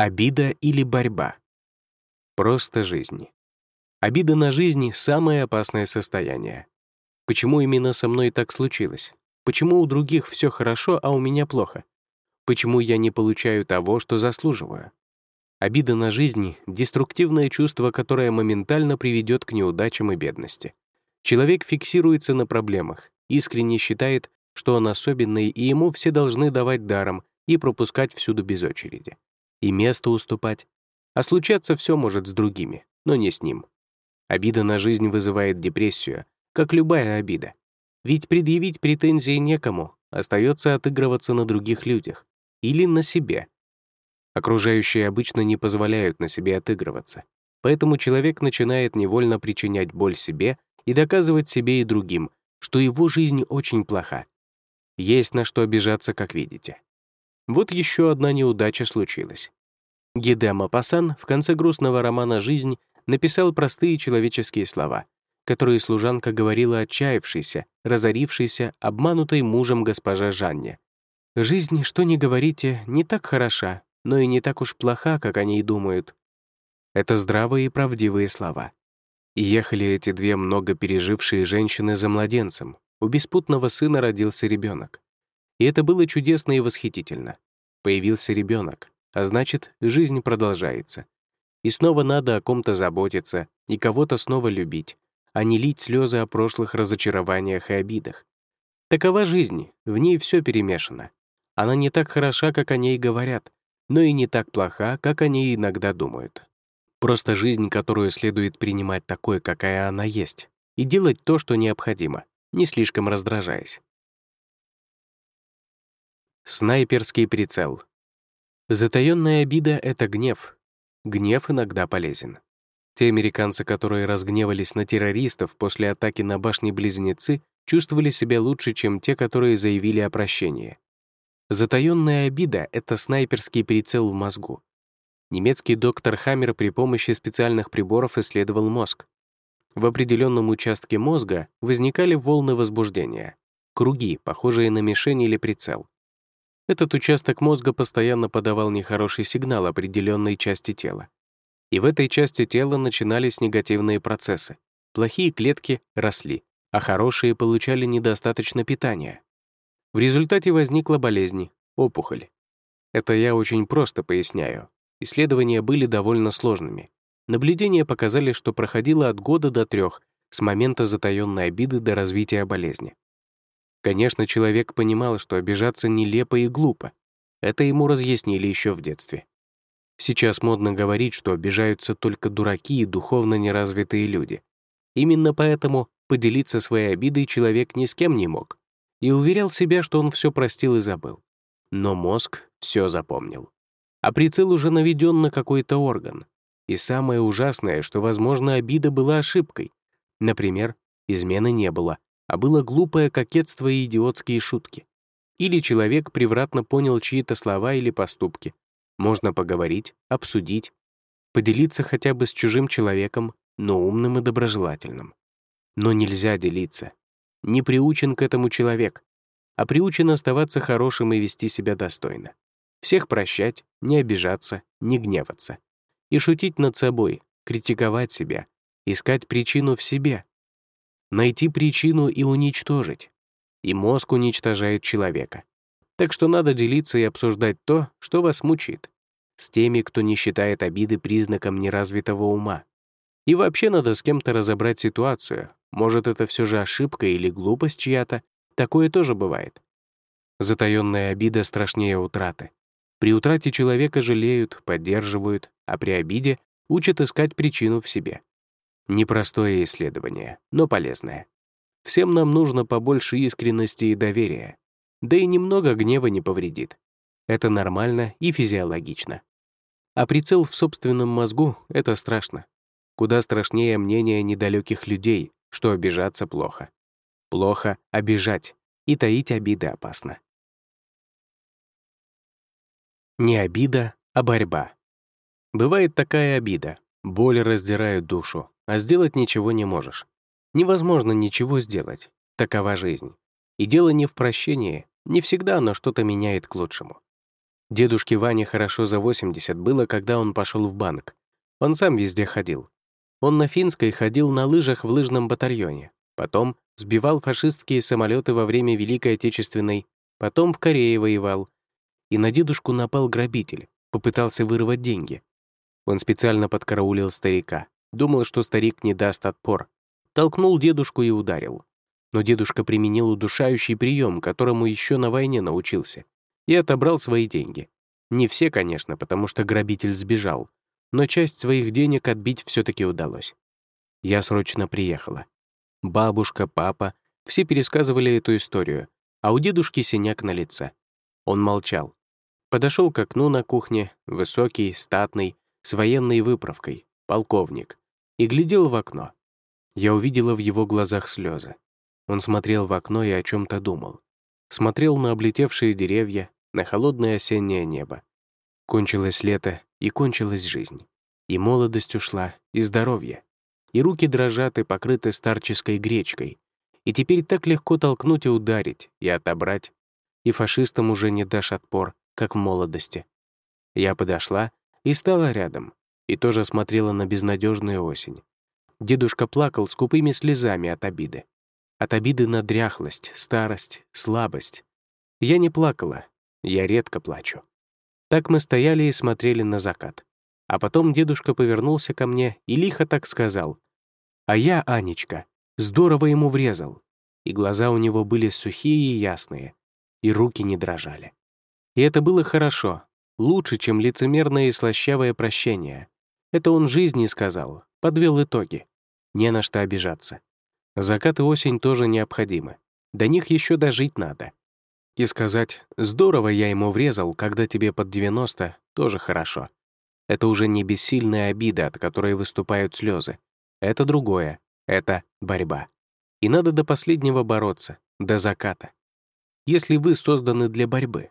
Обида или борьба? Просто жизнь. Обида на жизнь — самое опасное состояние. Почему именно со мной так случилось? Почему у других все хорошо, а у меня плохо? Почему я не получаю того, что заслуживаю? Обида на жизнь — деструктивное чувство, которое моментально приведет к неудачам и бедности. Человек фиксируется на проблемах, искренне считает, что он особенный, и ему все должны давать даром и пропускать всюду без очереди и место уступать. А случаться все может с другими, но не с ним. Обида на жизнь вызывает депрессию, как любая обида. Ведь предъявить претензии некому, остается отыгрываться на других людях или на себе. Окружающие обычно не позволяют на себе отыгрываться, поэтому человек начинает невольно причинять боль себе и доказывать себе и другим, что его жизнь очень плоха. Есть на что обижаться, как видите. Вот еще одна неудача случилась. Гиде Мапасан в конце грустного романа «Жизнь» написал простые человеческие слова, которые служанка говорила отчаявшейся, разорившейся, обманутой мужем госпожа Жанне. «Жизнь, что ни говорите, не так хороша, но и не так уж плоха, как они и думают». Это здравые и правдивые слова. И ехали эти две много пережившие женщины за младенцем. У беспутного сына родился ребенок. И это было чудесно и восхитительно. Появился ребенок, а значит, жизнь продолжается. И снова надо о ком-то заботиться и кого-то снова любить, а не лить слезы о прошлых разочарованиях и обидах. Такова жизнь, в ней все перемешано. Она не так хороша, как о ней говорят, но и не так плоха, как о ней иногда думают. Просто жизнь, которую следует принимать такой, какая она есть, и делать то, что необходимо, не слишком раздражаясь. Снайперский прицел. Затаённая обида — это гнев. Гнев иногда полезен. Те американцы, которые разгневались на террористов после атаки на башни-близнецы, чувствовали себя лучше, чем те, которые заявили о прощении. Затаённая обида — это снайперский прицел в мозгу. Немецкий доктор Хаммер при помощи специальных приборов исследовал мозг. В определенном участке мозга возникали волны возбуждения, круги, похожие на мишень или прицел. Этот участок мозга постоянно подавал нехороший сигнал определенной части тела. И в этой части тела начинались негативные процессы. Плохие клетки росли, а хорошие получали недостаточно питания. В результате возникла болезнь — опухоль. Это я очень просто поясняю. Исследования были довольно сложными. Наблюдения показали, что проходило от года до трех с момента затаённой обиды до развития болезни. Конечно, человек понимал, что обижаться нелепо и глупо. Это ему разъяснили еще в детстве. Сейчас модно говорить, что обижаются только дураки и духовно неразвитые люди. Именно поэтому поделиться своей обидой человек ни с кем не мог и уверял себя, что он все простил и забыл. Но мозг все запомнил. А прицел уже наведен на какой-то орган. И самое ужасное, что, возможно, обида была ошибкой. Например, измены не было, а было глупое кокетство и идиотские шутки. Или человек превратно понял чьи-то слова или поступки. Можно поговорить, обсудить, поделиться хотя бы с чужим человеком, но умным и доброжелательным. Но нельзя делиться. Не приучен к этому человек, а приучен оставаться хорошим и вести себя достойно. Всех прощать, не обижаться, не гневаться. И шутить над собой, критиковать себя, искать причину в себе, найти причину и уничтожить. И мозг уничтожает человека. Так что надо делиться и обсуждать то, что вас мучит, с теми, кто не считает обиды признаком неразвитого ума. И вообще надо с кем-то разобрать ситуацию. Может, это все же ошибка или глупость чья-то. Такое тоже бывает. Затаённая обида страшнее утраты. При утрате человека жалеют, поддерживают, а при обиде учат искать причину в себе. Непростое исследование, но полезное. Всем нам нужно побольше искренности и доверия. Да и немного гнева не повредит. Это нормально и физиологично. А прицел в собственном мозгу — это страшно. Куда страшнее мнение недалеких людей, что обижаться плохо. Плохо обижать, и таить обиды опасно. Не обида, а борьба. Бывает такая обида, боль раздирает душу, а сделать ничего не можешь. Невозможно ничего сделать. Такова жизнь. И дело не в прощении, не всегда оно что-то меняет к лучшему. Дедушке Ване хорошо за 80 было, когда он пошел в банк. Он сам везде ходил. Он на финской ходил на лыжах в лыжном батальоне. Потом сбивал фашистские самолеты во время Великой Отечественной. Потом в Корее воевал. И на дедушку напал грабитель. Попытался вырвать деньги. Он специально подкараулил старика. Думал, что старик не даст отпор. Толкнул дедушку и ударил. Но дедушка применил удушающий прием, которому еще на войне научился и отобрал свои деньги. Не все, конечно, потому что грабитель сбежал, но часть своих денег отбить все таки удалось. Я срочно приехала. Бабушка, папа — все пересказывали эту историю, а у дедушки синяк на лице. Он молчал. Подошел к окну на кухне, высокий, статный, с военной выправкой, полковник, и глядел в окно. Я увидела в его глазах слезы. Он смотрел в окно и о чем то думал. Смотрел на облетевшие деревья, на холодное осеннее небо. Кончилось лето, и кончилась жизнь. И молодость ушла, и здоровье. И руки дрожат и покрыты старческой гречкой. И теперь так легко толкнуть и ударить, и отобрать. И фашистам уже не дашь отпор, как в молодости. Я подошла и стала рядом, и тоже смотрела на безнадежную осень. Дедушка плакал скупыми слезами от обиды. От обиды на дряхлость, старость, слабость. Я не плакала, я редко плачу. Так мы стояли и смотрели на закат. А потом дедушка повернулся ко мне и лихо так сказал. «А я, Анечка, здорово ему врезал». И глаза у него были сухие и ясные, и руки не дрожали. И это было хорошо, лучше, чем лицемерное и слащавое прощение. Это он жизни сказал, подвел итоги. Не на что обижаться. Закат и осень тоже необходимы. До них еще дожить надо. И сказать «здорово я ему врезал, когда тебе под 90» тоже хорошо. Это уже не бессильная обида, от которой выступают слезы. Это другое. Это борьба. И надо до последнего бороться, до заката. Если вы созданы для борьбы,